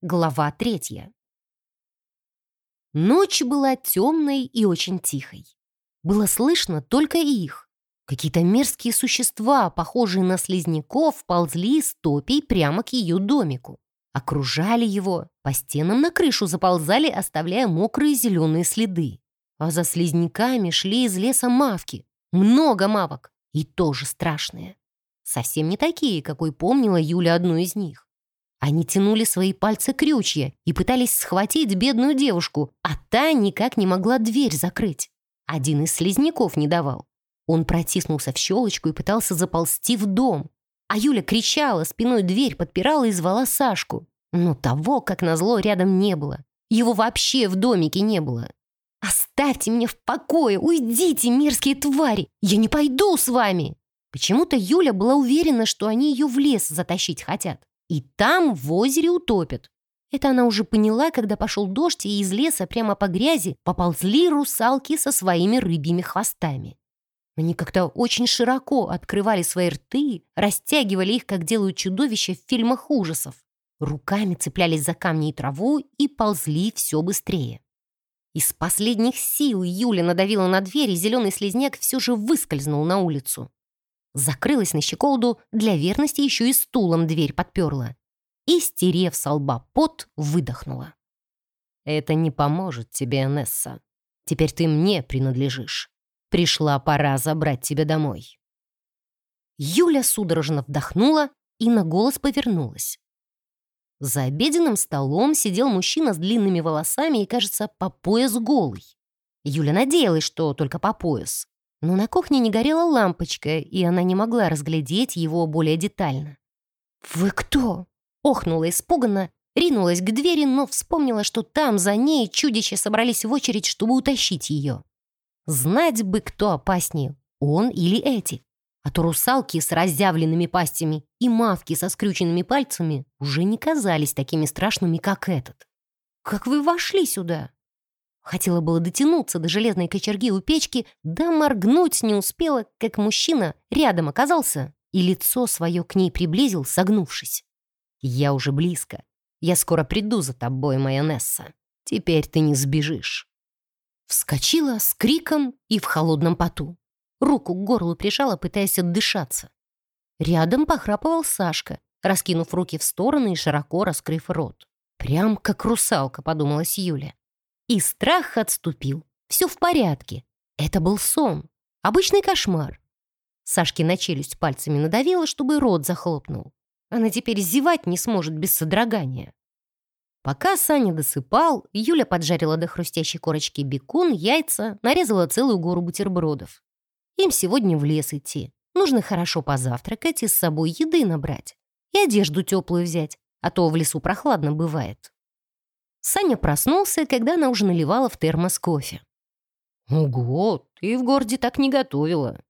Глава третья. Ночь была темной и очень тихой. Было слышно только их. Какие-то мерзкие существа, похожие на слизняков, ползли из топей прямо к ее домику. Окружали его, по стенам на крышу заползали, оставляя мокрые зеленые следы. А за слизняками шли из леса мавки. Много мавок. И тоже страшные. Совсем не такие, какой помнила Юля одну из них. Они тянули свои пальцы крючья и пытались схватить бедную девушку, а та никак не могла дверь закрыть. Один из слизняков не давал. Он протиснулся в щелочку и пытался заползти в дом. А Юля кричала, спиной дверь подпирала и звала Сашку. Но того, как назло, рядом не было. Его вообще в домике не было. «Оставьте меня в покое! Уйдите, мерзкие твари! Я не пойду с вами!» Почему-то Юля была уверена, что они ее в лес затащить хотят. И там в озере утопят. Это она уже поняла, когда пошел дождь, и из леса прямо по грязи поползли русалки со своими рыбьими хвостами. Они как-то очень широко открывали свои рты, растягивали их, как делают чудовища в фильмах ужасов. Руками цеплялись за камни и траву и ползли все быстрее. Из последних сил Юля надавила на дверь, и зеленый слезняк все же выскользнул на улицу. Закрылась на щеколду, для верности еще и стулом дверь подперла. И, стерев со лба пот, выдохнула. «Это не поможет тебе, Несса. Теперь ты мне принадлежишь. Пришла пора забрать тебя домой». Юля судорожно вдохнула и на голос повернулась. За обеденным столом сидел мужчина с длинными волосами и, кажется, по пояс голый. Юля надеялась, что только по пояс. Но на кухне не горела лампочка, и она не могла разглядеть его более детально. «Вы кто?» — охнула испуганно, ринулась к двери, но вспомнила, что там за ней чудища собрались в очередь, чтобы утащить ее. Знать бы, кто опаснее, он или эти. А то русалки с разъявленными пастями и мавки со скрюченными пальцами уже не казались такими страшными, как этот. «Как вы вошли сюда?» Хотела было дотянуться до железной кочерги у печки, да моргнуть не успела, как мужчина рядом оказался и лицо свое к ней приблизил, согнувшись. «Я уже близко. Я скоро приду за тобой, моя Несса. Теперь ты не сбежишь». Вскочила с криком и в холодном поту. Руку к горлу прижала, пытаясь отдышаться. Рядом похрапывал Сашка, раскинув руки в стороны и широко раскрыв рот. «Прям как русалка», — подумалась Юля. И страх отступил. Все в порядке. Это был сон. Обычный кошмар. Сашке на челюсть пальцами надавила, чтобы рот захлопнул. Она теперь зевать не сможет без содрогания. Пока Саня досыпал, Юля поджарила до хрустящей корочки бекон, яйца, нарезала целую гору бутербродов. Им сегодня в лес идти. Нужно хорошо позавтракать и с собой еды набрать. И одежду теплую взять, а то в лесу прохладно бывает. Саня проснулся, когда она уже наливала в термос кофе. «Ого, ты в городе так не готовила!»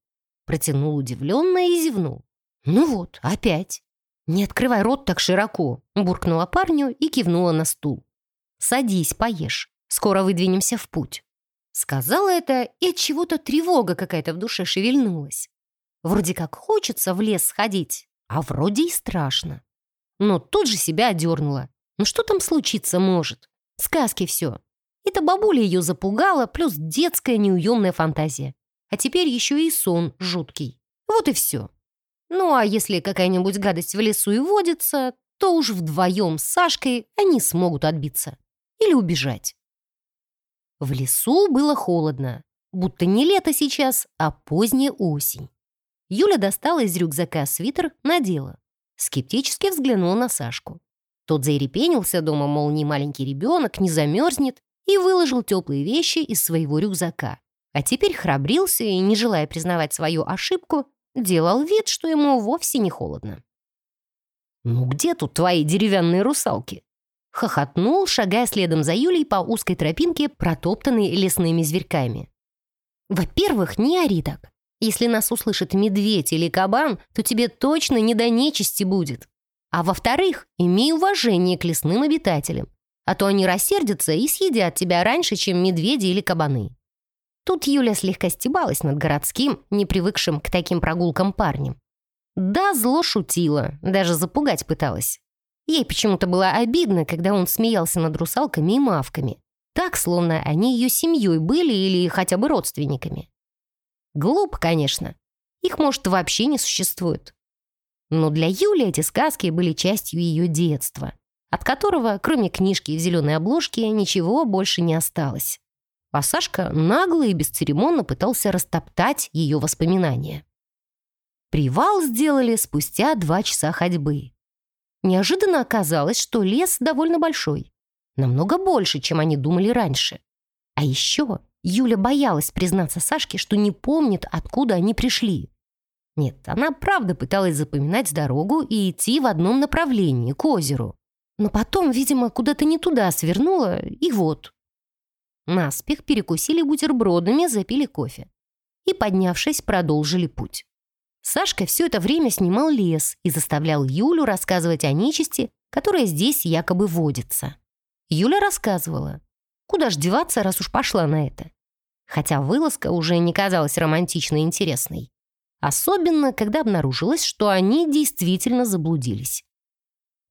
Протянул удивленно и зевнул. «Ну вот, опять!» «Не открывай рот так широко!» Буркнула парню и кивнула на стул. «Садись, поешь. Скоро выдвинемся в путь». Сказала это, и от чего-то тревога какая-то в душе шевельнулась. Вроде как хочется в лес сходить, а вроде и страшно. Но тут же себя одернула. Ну что там случиться может? Сказки все. Это бабуля ее запугала, плюс детская неуемная фантазия. А теперь еще и сон жуткий. Вот и все. Ну а если какая-нибудь гадость в лесу и водится, то уж вдвоем с Сашкой они смогут отбиться. Или убежать. В лесу было холодно. Будто не лето сейчас, а поздняя осень. Юля достала из рюкзака свитер, надела. Скептически взглянула на Сашку. Тот заирепенился дома, мол, не маленький ребенок, не замерзнет, и выложил теплые вещи из своего рюкзака. А теперь храбрился и, не желая признавать свою ошибку, делал вид, что ему вовсе не холодно. «Ну где тут твои деревянные русалки?» Хохотнул, шагая следом за Юлей по узкой тропинке, протоптанной лесными зверьками. «Во-первых, не ори так. Если нас услышит медведь или кабан, то тебе точно не до нечисти будет. А во-вторых, имей уважение к лесным обитателям, а то они рассердятся и съедят тебя раньше, чем медведи или кабаны. Тут Юля слегка стебалась над городским, не привыкшим к таким прогулкам парнем. Да, зло шутила, даже запугать пыталась. Ей почему-то было обидно, когда он смеялся над русалками и мавками. Так, словно они ее семьей были или хотя бы родственниками. Глупо, конечно. Их, может, вообще не существует. Но для Юли эти сказки были частью ее детства, от которого, кроме книжки в зеленой обложке, ничего больше не осталось. А Сашка нагло и бесцеремонно пытался растоптать ее воспоминания. Привал сделали спустя два часа ходьбы. Неожиданно оказалось, что лес довольно большой. Намного больше, чем они думали раньше. А еще Юля боялась признаться Сашке, что не помнит, откуда они пришли. Нет, она правда пыталась запоминать дорогу и идти в одном направлении, к озеру. Но потом, видимо, куда-то не туда свернула, и вот. Наспех перекусили бутербродами, запили кофе. И, поднявшись, продолжили путь. Сашка все это время снимал лес и заставлял Юлю рассказывать о нечисти, которая здесь якобы водится. Юля рассказывала. Куда ж деваться, раз уж пошла на это? Хотя вылазка уже не казалась романтичной и интересной. Особенно, когда обнаружилось, что они действительно заблудились.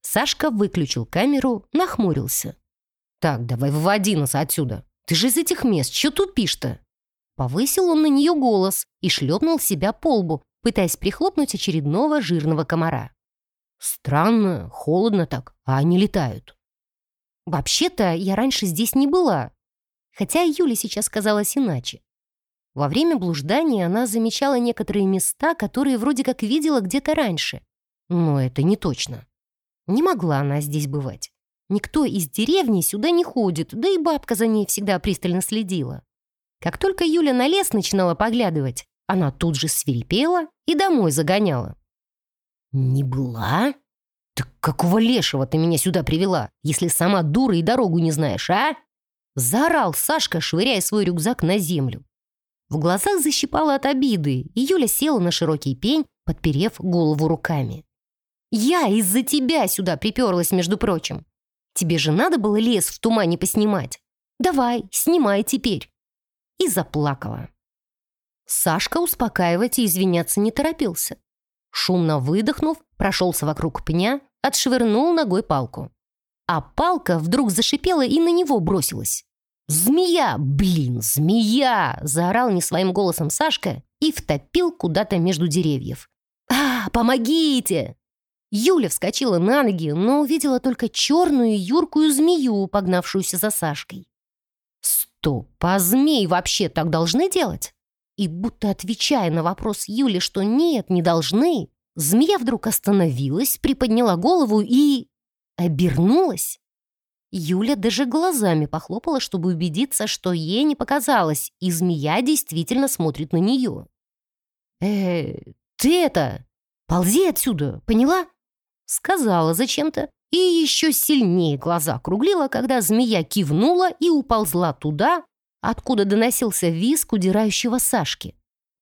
Сашка выключил камеру, нахмурился. «Так, давай выводи нас отсюда. Ты же из этих мест, что тупишь-то?» Повысил он на нее голос и шлепнул себя по лбу, пытаясь прихлопнуть очередного жирного комара. «Странно, холодно так, а они летают». «Вообще-то я раньше здесь не была». Хотя Юле сейчас казалось иначе. Во время блуждания она замечала некоторые места, которые вроде как видела где-то раньше. Но это не точно. Не могла она здесь бывать. Никто из деревни сюда не ходит, да и бабка за ней всегда пристально следила. Как только Юля на лес начинала поглядывать, она тут же свирепела и домой загоняла. «Не была? Так какого лешего ты меня сюда привела, если сама дура и дорогу не знаешь, а?» Заорал Сашка, швыряя свой рюкзак на землю. В глазах защипала от обиды, и Юля села на широкий пень, подперев голову руками. «Я из-за тебя сюда приперлась, между прочим. Тебе же надо было лес в тумане поснимать. Давай, снимай теперь». И заплакала. Сашка успокаивать и извиняться не торопился. Шумно выдохнув, прошелся вокруг пня, отшвырнул ногой палку. А палка вдруг зашипела и на него бросилась. «Змея! Блин, змея!» — заорал не своим голосом Сашка и втопил куда-то между деревьев. «А, помогите!» Юля вскочила на ноги, но увидела только черную юркую змею, погнавшуюся за Сашкой. «Стоп, а змей вообще так должны делать?» И будто отвечая на вопрос Юли, что нет, не должны, змея вдруг остановилась, приподняла голову и... обернулась. Юля даже глазами похлопала, чтобы убедиться, что ей не показалось, и змея действительно смотрит на нее. «Э, ты это, ползи отсюда, поняла?» Сказала зачем-то и еще сильнее глаза округлила, когда змея кивнула и уползла туда, откуда доносился визг удирающего Сашки.